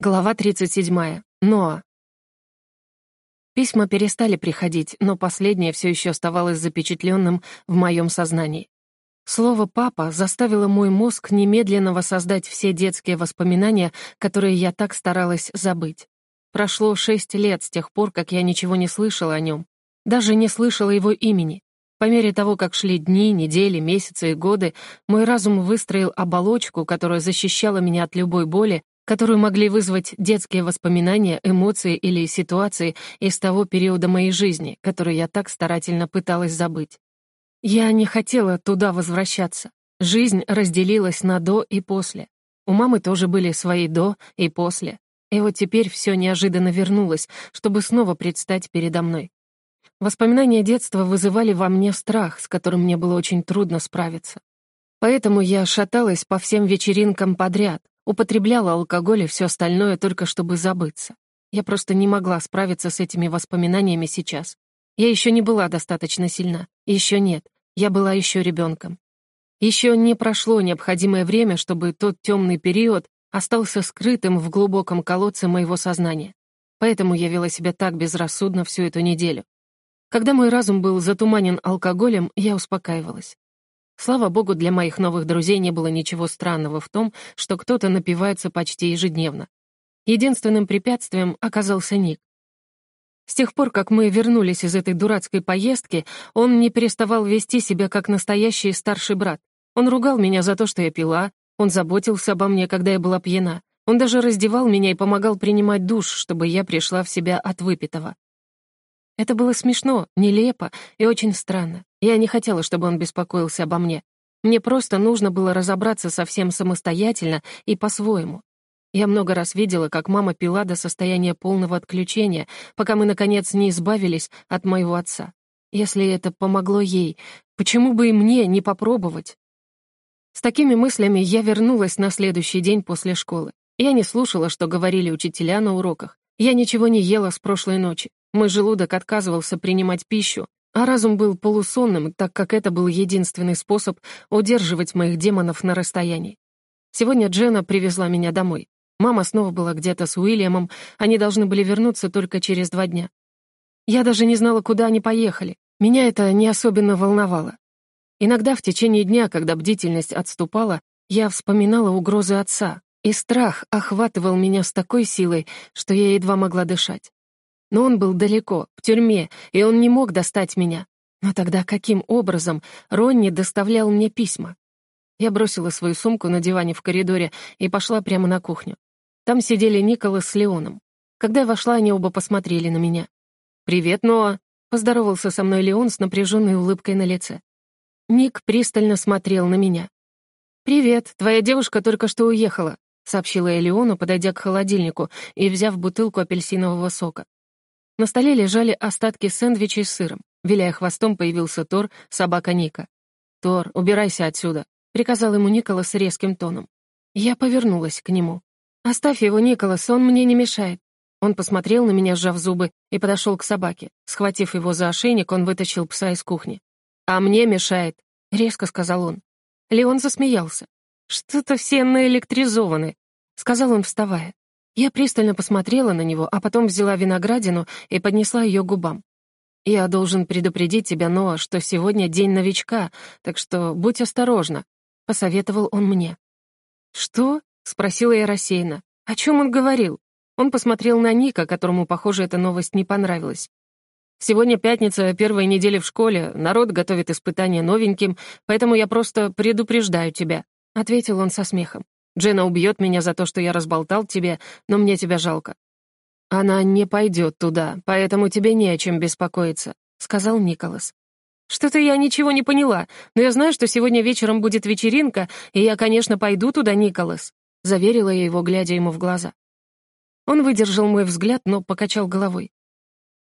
Глава 37. Ноа. Письма перестали приходить, но последнее все еще оставалось запечатленным в моем сознании. Слово «папа» заставило мой мозг немедленно воссоздать все детские воспоминания, которые я так старалась забыть. Прошло шесть лет с тех пор, как я ничего не слышала о нем, даже не слышала его имени. По мере того, как шли дни, недели, месяцы и годы, мой разум выстроил оболочку, которая защищала меня от любой боли, которую могли вызвать детские воспоминания, эмоции или ситуации из того периода моей жизни, который я так старательно пыталась забыть. Я не хотела туда возвращаться. Жизнь разделилась на «до» и «после». У мамы тоже были свои «до» и «после». И вот теперь все неожиданно вернулось, чтобы снова предстать передо мной. Воспоминания детства вызывали во мне страх, с которым мне было очень трудно справиться. Поэтому я шаталась по всем вечеринкам подряд, Употребляла алкоголь и все остальное только чтобы забыться. Я просто не могла справиться с этими воспоминаниями сейчас. Я еще не была достаточно сильна. Еще нет. Я была еще ребенком. Еще не прошло необходимое время, чтобы тот темный период остался скрытым в глубоком колодце моего сознания. Поэтому я вела себя так безрассудно всю эту неделю. Когда мой разум был затуманен алкоголем, я успокаивалась. Слава богу, для моих новых друзей не было ничего странного в том, что кто-то напивается почти ежедневно. Единственным препятствием оказался Ник. С тех пор, как мы вернулись из этой дурацкой поездки, он не переставал вести себя как настоящий старший брат. Он ругал меня за то, что я пила, он заботился обо мне, когда я была пьяна. Он даже раздевал меня и помогал принимать душ, чтобы я пришла в себя от выпитого. Это было смешно, нелепо и очень странно. Я не хотела, чтобы он беспокоился обо мне. Мне просто нужно было разобраться со всем самостоятельно и по-своему. Я много раз видела, как мама пила до состояния полного отключения, пока мы, наконец, не избавились от моего отца. Если это помогло ей, почему бы и мне не попробовать? С такими мыслями я вернулась на следующий день после школы. Я не слушала, что говорили учителя на уроках. Я ничего не ела с прошлой ночи. Мой желудок отказывался принимать пищу, а разум был полусонным, так как это был единственный способ удерживать моих демонов на расстоянии. Сегодня Джена привезла меня домой. Мама снова была где-то с Уильямом, они должны были вернуться только через два дня. Я даже не знала, куда они поехали. Меня это не особенно волновало. Иногда в течение дня, когда бдительность отступала, я вспоминала угрозы отца, и страх охватывал меня с такой силой, что я едва могла дышать. Но он был далеко, в тюрьме, и он не мог достать меня. Но тогда каким образом Ронни доставлял мне письма? Я бросила свою сумку на диване в коридоре и пошла прямо на кухню. Там сидели Николас с Леоном. Когда я вошла, они оба посмотрели на меня. «Привет, Ноа!» — поздоровался со мной Леон с напряженной улыбкой на лице. Ник пристально смотрел на меня. «Привет, твоя девушка только что уехала», — сообщила я Леону, подойдя к холодильнику и взяв бутылку апельсинового сока. На столе лежали остатки сэндвичей с сыром. Виляя хвостом, появился Тор, собака Ника. «Тор, убирайся отсюда», — приказал ему Николас резким тоном. Я повернулась к нему. «Оставь его, Николас, он мне не мешает». Он посмотрел на меня, сжав зубы, и подошел к собаке. Схватив его за ошейник, он вытащил пса из кухни. «А мне мешает», — резко сказал он. Леон засмеялся. «Что-то все наэлектризованы», — сказал он, вставая. Я пристально посмотрела на него, а потом взяла виноградину и поднесла ее губам. «Я должен предупредить тебя, Ноа, что сегодня день новичка, так что будь осторожна», — посоветовал он мне. «Что?» — спросила я рассеянно. «О чем он говорил?» Он посмотрел на Ника, которому, похоже, эта новость не понравилась. «Сегодня пятница, первая неделя в школе, народ готовит испытания новеньким, поэтому я просто предупреждаю тебя», — ответил он со смехом. Джена убьет меня за то, что я разболтал тебе, но мне тебя жалко». «Она не пойдет туда, поэтому тебе не о чем беспокоиться», — сказал Николас. «Что-то я ничего не поняла, но я знаю, что сегодня вечером будет вечеринка, и я, конечно, пойду туда, Николас», — заверила я его, глядя ему в глаза. Он выдержал мой взгляд, но покачал головой.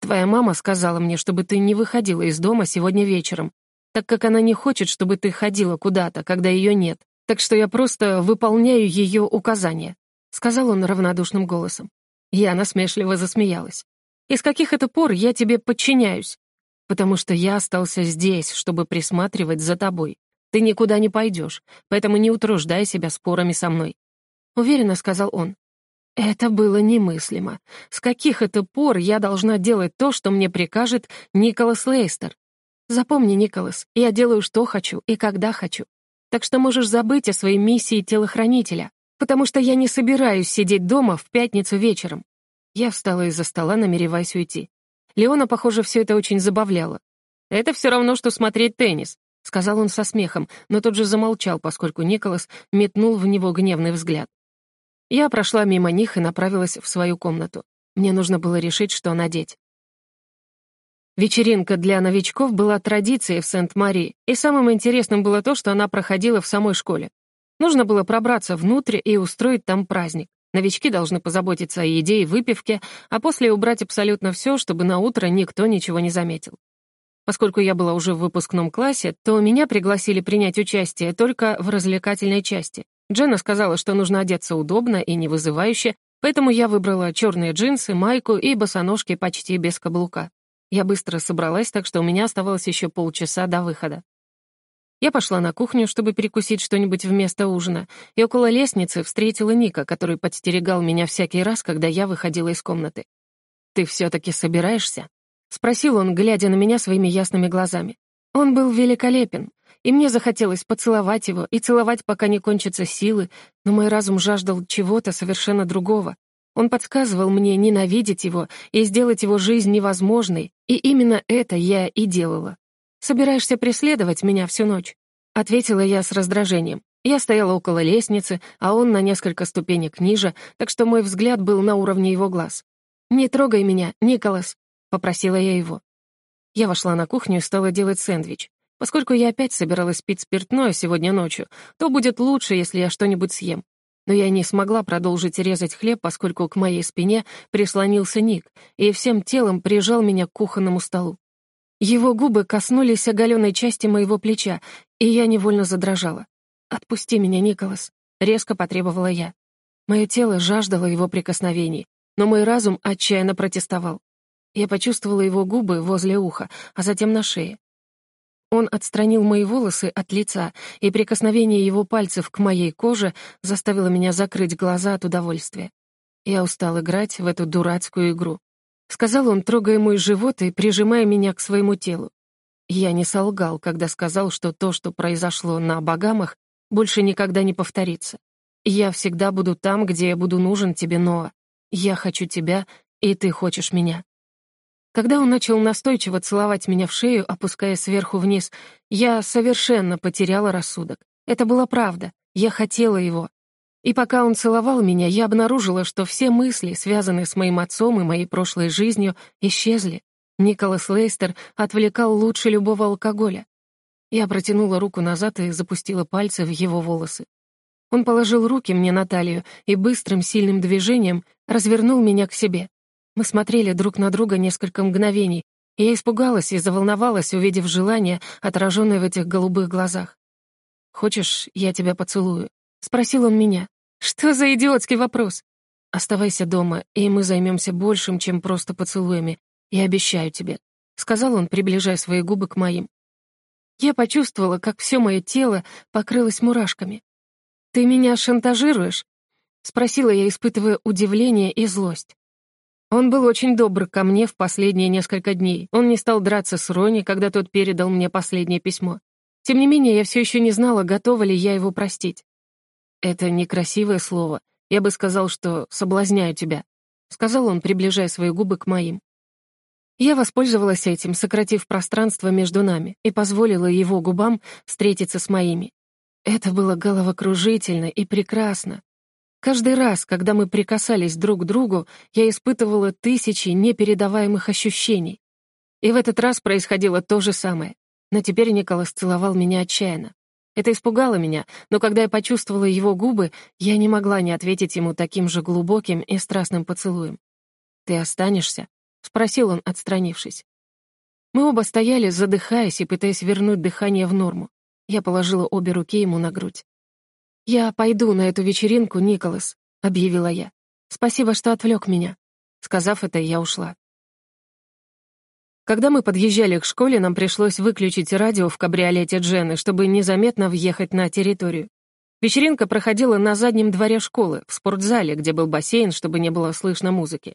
«Твоя мама сказала мне, чтобы ты не выходила из дома сегодня вечером, так как она не хочет, чтобы ты ходила куда-то, когда ее нет так что я просто выполняю ее указания», — сказал он равнодушным голосом. Я насмешливо засмеялась. «Из каких это пор я тебе подчиняюсь? Потому что я остался здесь, чтобы присматривать за тобой. Ты никуда не пойдешь, поэтому не утруждай себя спорами со мной», — уверенно сказал он. Это было немыслимо. С каких это пор я должна делать то, что мне прикажет Николас Лейстер? Запомни, Николас, я делаю, что хочу и когда хочу. Так что можешь забыть о своей миссии телохранителя, потому что я не собираюсь сидеть дома в пятницу вечером. Я встала из-за стола, намереваясь уйти. Леона, похоже, все это очень забавляло. «Это все равно, что смотреть теннис», — сказал он со смехом, но тут же замолчал, поскольку Николас метнул в него гневный взгляд. Я прошла мимо них и направилась в свою комнату. Мне нужно было решить, что надеть. Вечеринка для новичков была традицией в Сент-Мари, и самым интересным было то, что она проходила в самой школе. Нужно было пробраться внутрь и устроить там праздник. Новички должны позаботиться о еде и выпивке, а после убрать абсолютно все, чтобы на утро никто ничего не заметил. Поскольку я была уже в выпускном классе, то меня пригласили принять участие только в развлекательной части. Дженна сказала, что нужно одеться удобно и не вызывающе, поэтому я выбрала черные джинсы, майку и босоножки почти без каблука. Я быстро собралась, так что у меня оставалось еще полчаса до выхода. Я пошла на кухню, чтобы перекусить что-нибудь вместо ужина, и около лестницы встретила Ника, который подстерегал меня всякий раз, когда я выходила из комнаты. «Ты все-таки собираешься?» — спросил он, глядя на меня своими ясными глазами. Он был великолепен, и мне захотелось поцеловать его и целовать, пока не кончатся силы, но мой разум жаждал чего-то совершенно другого, он подсказывал мне ненавидеть его и сделать его жизнь невозможной, и именно это я и делала. «Собираешься преследовать меня всю ночь?» — ответила я с раздражением. Я стояла около лестницы, а он на несколько ступенек ниже, так что мой взгляд был на уровне его глаз. «Не трогай меня, Николас», — попросила я его. Я вошла на кухню и стала делать сэндвич. Поскольку я опять собиралась пить спиртное сегодня ночью, то будет лучше, если я что-нибудь съем. Но я не смогла продолжить резать хлеб, поскольку к моей спине прислонился Ник и всем телом прижал меня к кухонному столу. Его губы коснулись оголенной части моего плеча, и я невольно задрожала. «Отпусти меня, Николас», — резко потребовала я. Мое тело жаждало его прикосновений, но мой разум отчаянно протестовал. Я почувствовала его губы возле уха, а затем на шее. Он отстранил мои волосы от лица, и прикосновение его пальцев к моей коже заставило меня закрыть глаза от удовольствия. Я устал играть в эту дурацкую игру. Сказал он, трогая мой живот и прижимая меня к своему телу. Я не солгал, когда сказал, что то, что произошло на Багамах, больше никогда не повторится. Я всегда буду там, где я буду нужен тебе, Ноа. Я хочу тебя, и ты хочешь меня. Когда он начал настойчиво целовать меня в шею, опуская сверху вниз, я совершенно потеряла рассудок. Это была правда. Я хотела его. И пока он целовал меня, я обнаружила, что все мысли, связанные с моим отцом и моей прошлой жизнью, исчезли. Николас Лейстер отвлекал лучше любого алкоголя. Я протянула руку назад и запустила пальцы в его волосы. Он положил руки мне на талию и быстрым сильным движением развернул меня к себе. Мы смотрели друг на друга несколько мгновений, и я испугалась и заволновалась, увидев желание, отраженное в этих голубых глазах. «Хочешь, я тебя поцелую?» — спросил он меня. «Что за идиотский вопрос?» «Оставайся дома, и мы займемся большим, чем просто поцелуями. Я обещаю тебе», — сказал он, приближая свои губы к моим. Я почувствовала, как все мое тело покрылось мурашками. «Ты меня шантажируешь?» — спросила я, испытывая удивление и злость. Он был очень добр ко мне в последние несколько дней. Он не стал драться с Рони, когда тот передал мне последнее письмо. Тем не менее, я все еще не знала, готова ли я его простить. «Это некрасивое слово. Я бы сказал, что соблазняю тебя», — сказал он, приближая свои губы к моим. Я воспользовалась этим, сократив пространство между нами, и позволила его губам встретиться с моими. Это было головокружительно и прекрасно. Каждый раз, когда мы прикасались друг к другу, я испытывала тысячи непередаваемых ощущений. И в этот раз происходило то же самое. Но теперь Николас целовал меня отчаянно. Это испугало меня, но когда я почувствовала его губы, я не могла не ответить ему таким же глубоким и страстным поцелуем. «Ты останешься?» — спросил он, отстранившись. Мы оба стояли, задыхаясь и пытаясь вернуть дыхание в норму. Я положила обе руки ему на грудь. «Я пойду на эту вечеринку, Николас», — объявила я. «Спасибо, что отвлек меня». Сказав это, я ушла. Когда мы подъезжали к школе, нам пришлось выключить радио в кабриолете Джены, чтобы незаметно въехать на территорию. Вечеринка проходила на заднем дворе школы, в спортзале, где был бассейн, чтобы не было слышно музыки.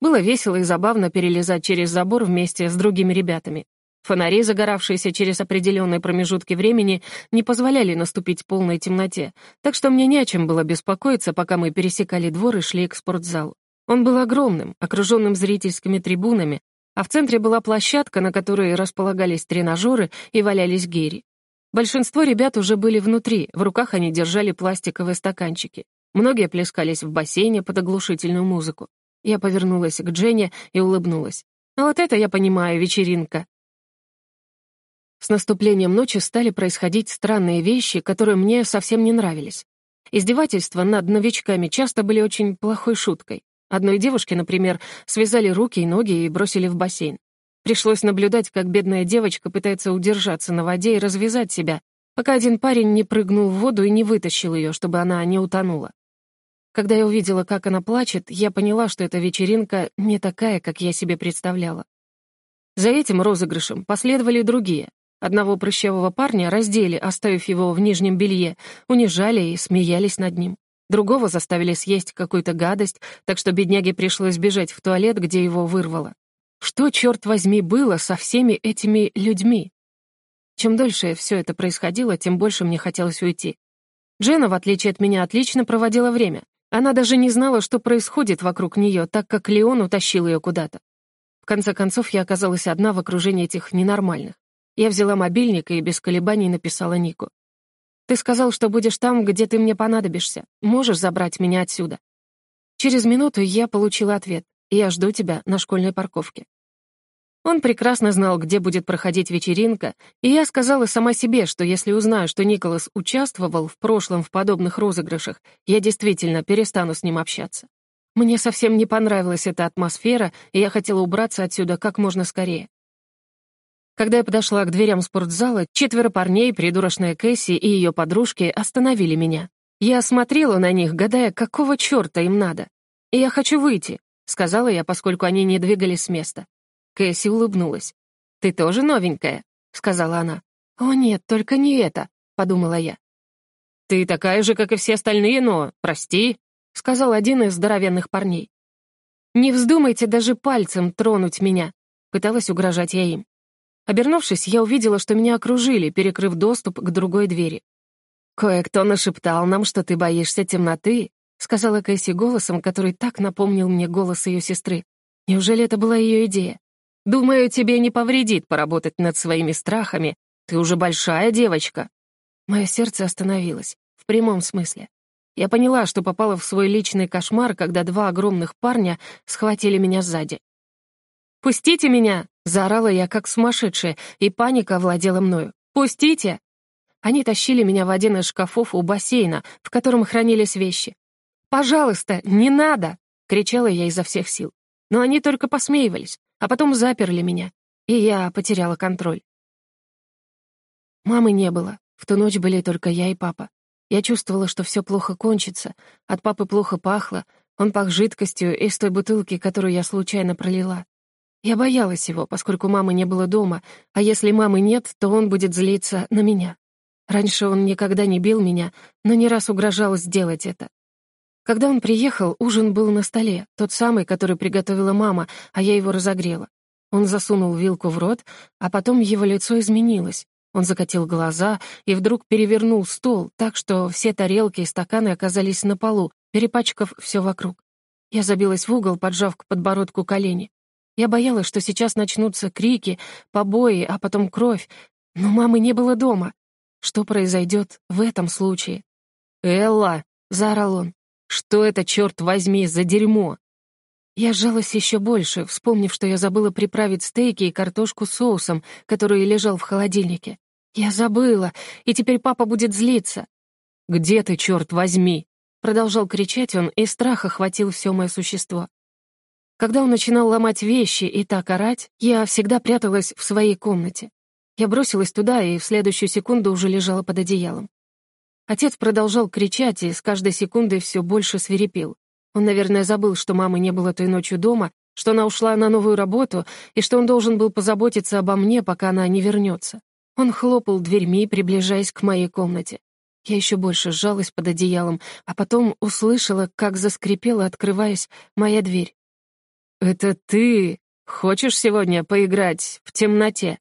Было весело и забавно перелезать через забор вместе с другими ребятами. Фонари, загоравшиеся через определенные промежутки времени, не позволяли наступить полной темноте, так что мне не о чем было беспокоиться, пока мы пересекали двор и шли к спортзалу. Он был огромным, окруженным зрительскими трибунами, а в центре была площадка, на которой располагались тренажеры и валялись гири. Большинство ребят уже были внутри, в руках они держали пластиковые стаканчики. Многие плескались в бассейне под оглушительную музыку. Я повернулась к Дженне и улыбнулась. «А вот это я понимаю, вечеринка. С наступлением ночи стали происходить странные вещи, которые мне совсем не нравились. Издевательства над новичками часто были очень плохой шуткой. Одной девушке, например, связали руки и ноги и бросили в бассейн. Пришлось наблюдать, как бедная девочка пытается удержаться на воде и развязать себя, пока один парень не прыгнул в воду и не вытащил ее, чтобы она не утонула. Когда я увидела, как она плачет, я поняла, что эта вечеринка не такая, как я себе представляла. За этим розыгрышем последовали другие. Одного прыщавого парня раздели, оставив его в нижнем белье, унижали и смеялись над ним. Другого заставили съесть какую-то гадость, так что бедняге пришлось бежать в туалет, где его вырвало. Что, черт возьми, было со всеми этими людьми? Чем дольше все это происходило, тем больше мне хотелось уйти. Джена, в отличие от меня, отлично проводила время. Она даже не знала, что происходит вокруг нее, так как Леон утащил ее куда-то. В конце концов, я оказалась одна в окружении этих ненормальных. Я взяла мобильник и без колебаний написала Нику. «Ты сказал, что будешь там, где ты мне понадобишься. Можешь забрать меня отсюда?» Через минуту я получила ответ. «Я жду тебя на школьной парковке». Он прекрасно знал, где будет проходить вечеринка, и я сказала сама себе, что если узнаю, что Николас участвовал в прошлом в подобных розыгрышах, я действительно перестану с ним общаться. Мне совсем не понравилась эта атмосфера, и я хотела убраться отсюда как можно скорее. Когда я подошла к дверям спортзала, четверо парней, придурочная Кэсси и ее подружки остановили меня. Я смотрела на них, гадая, какого черта им надо. «И я хочу выйти», — сказала я, поскольку они не двигались с места. Кэсси улыбнулась. «Ты тоже новенькая?» — сказала она. «О нет, только не это», — подумала я. «Ты такая же, как и все остальные, но, прости», — сказал один из здоровенных парней. «Не вздумайте даже пальцем тронуть меня», — пыталась угрожать я им. Обернувшись, я увидела, что меня окружили, перекрыв доступ к другой двери. «Кое-кто нашептал нам, что ты боишься темноты», сказала Кэсси голосом, который так напомнил мне голос ее сестры. Неужели это была ее идея? «Думаю, тебе не повредит поработать над своими страхами. Ты уже большая девочка». Мое сердце остановилось, в прямом смысле. Я поняла, что попала в свой личный кошмар, когда два огромных парня схватили меня сзади. «Пустите меня!» — заорала я как сумасшедшая, и паника овладела мною. «Пустите!» Они тащили меня в один из шкафов у бассейна, в котором хранились вещи. «Пожалуйста, не надо!» — кричала я изо всех сил. Но они только посмеивались, а потом заперли меня, и я потеряла контроль. Мамы не было. В ту ночь были только я и папа. Я чувствовала, что все плохо кончится. От папы плохо пахло. Он пах жидкостью из той бутылки, которую я случайно пролила. Я боялась его, поскольку мамы не было дома, а если мамы нет, то он будет злиться на меня. Раньше он никогда не бил меня, но не раз угрожал сделать это. Когда он приехал, ужин был на столе, тот самый, который приготовила мама, а я его разогрела. Он засунул вилку в рот, а потом его лицо изменилось. Он закатил глаза и вдруг перевернул стол так, что все тарелки и стаканы оказались на полу, перепачкав все вокруг. Я забилась в угол, поджав к подбородку колени. Я боялась, что сейчас начнутся крики, побои, а потом кровь. Но мамы не было дома. Что произойдет в этом случае? «Элла!» — заорал он. «Что это, черт возьми, за дерьмо?» Я сжалась еще больше, вспомнив, что я забыла приправить стейки и картошку соусом, который лежал в холодильнике. Я забыла, и теперь папа будет злиться. «Где ты, черт возьми?» Продолжал кричать он, и страх охватил все мое существо. Когда он начинал ломать вещи и так орать, я всегда пряталась в своей комнате. Я бросилась туда и в следующую секунду уже лежала под одеялом. Отец продолжал кричать и с каждой секундой все больше свирепел. Он, наверное, забыл, что мамы не было той ночью дома, что она ушла на новую работу и что он должен был позаботиться обо мне, пока она не вернется. Он хлопал дверьми, приближаясь к моей комнате. Я еще больше сжалась под одеялом, а потом услышала, как заскрипела, открываясь, моя дверь. «Это ты хочешь сегодня поиграть в темноте?»